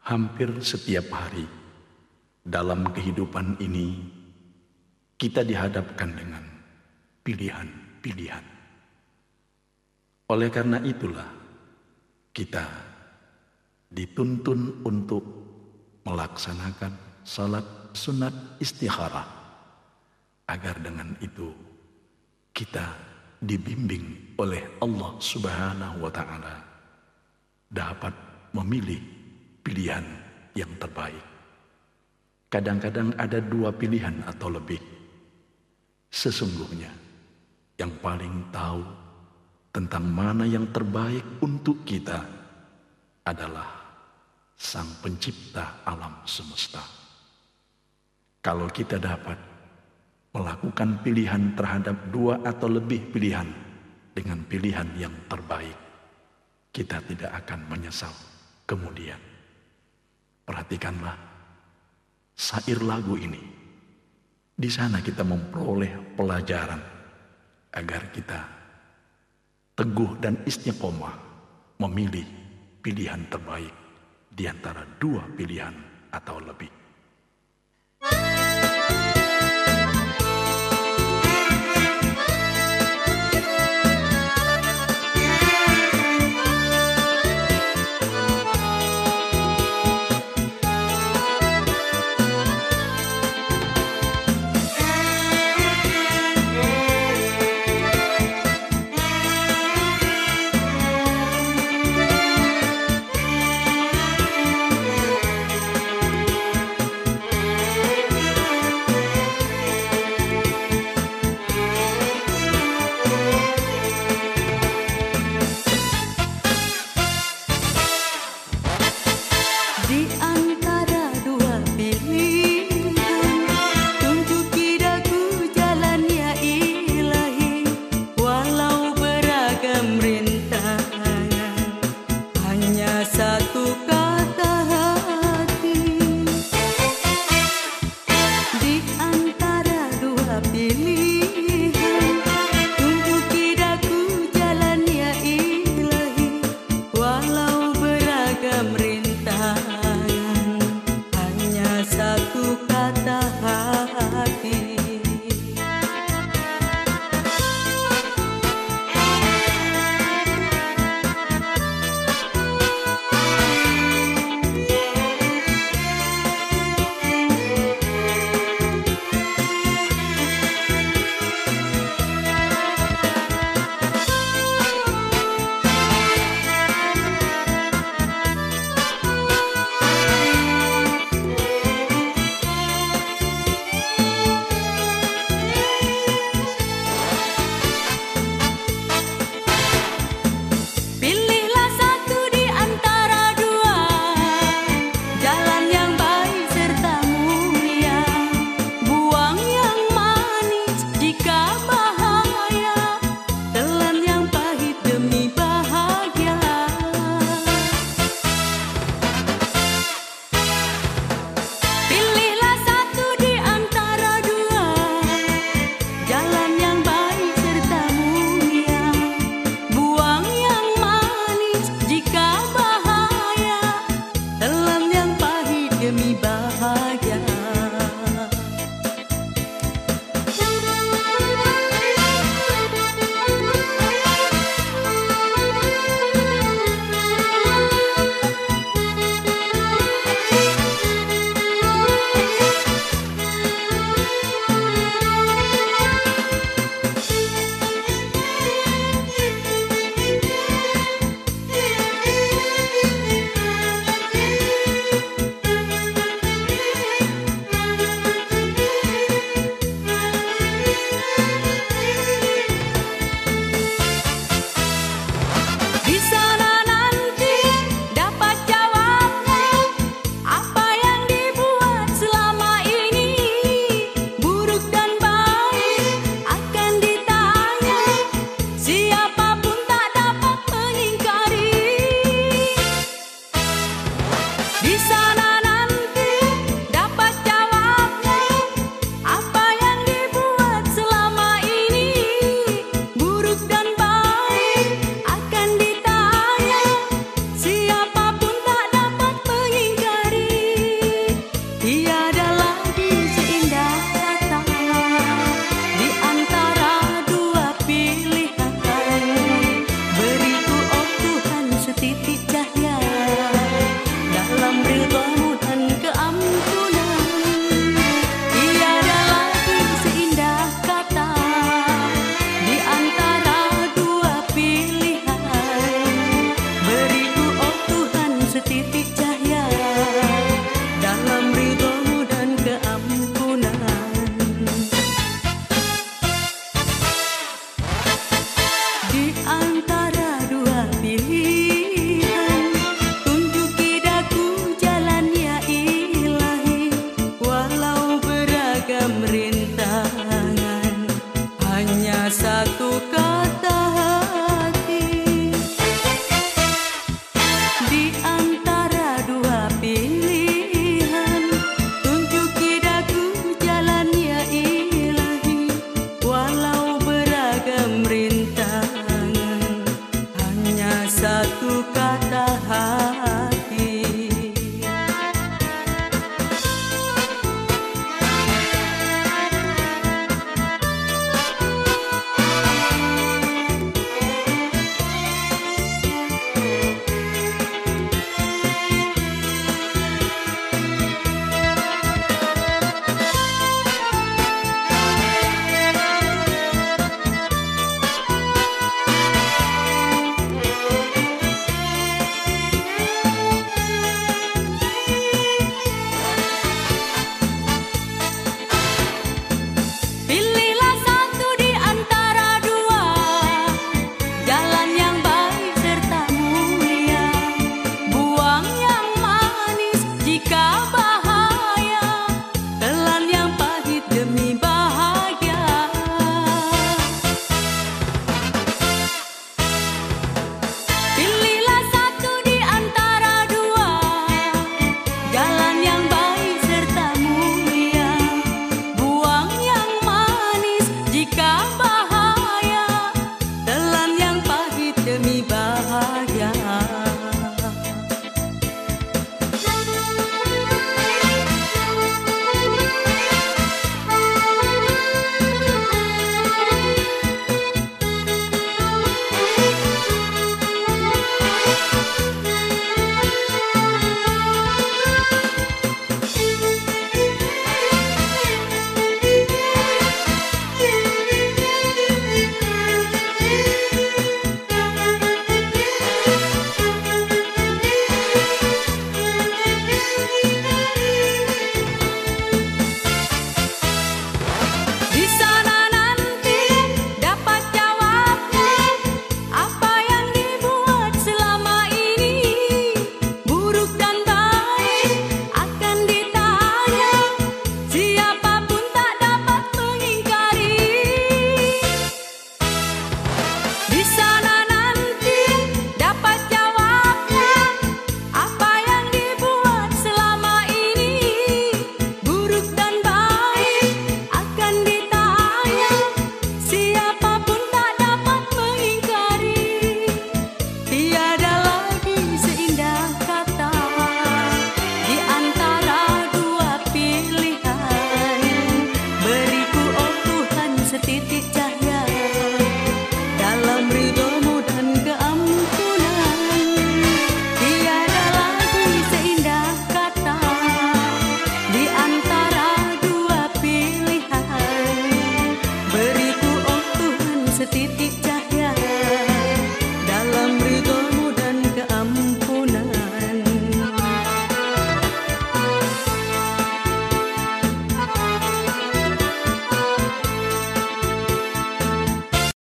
Hampir setiap hari dalam kehidupan ini, kita dihadapkan dengan pilihan-pilihan. Oleh karena itulah, kita dituntun untuk melaksanakan salat sunat istikharah agar dengan itu kita dibimbing oleh Allah Subhanahu wa taala dapat memilih pilihan yang terbaik. Kadang-kadang ada dua pilihan atau lebih. Sesungguhnya yang paling tahu tentang mana yang terbaik untuk kita adalah Sang Pencipta alam semesta. Kalau kita dapat melakukan pilihan terhadap dua atau lebih pilihan dengan pilihan yang terbaik, kita tidak akan menyesal kemudian. Perhatikanlah sair lagu ini. Di sana kita memperoleh pelajaran agar kita teguh dan istiqomah memilih pilihan terbaik di antara dua pilihan atau lebih. rindu sabar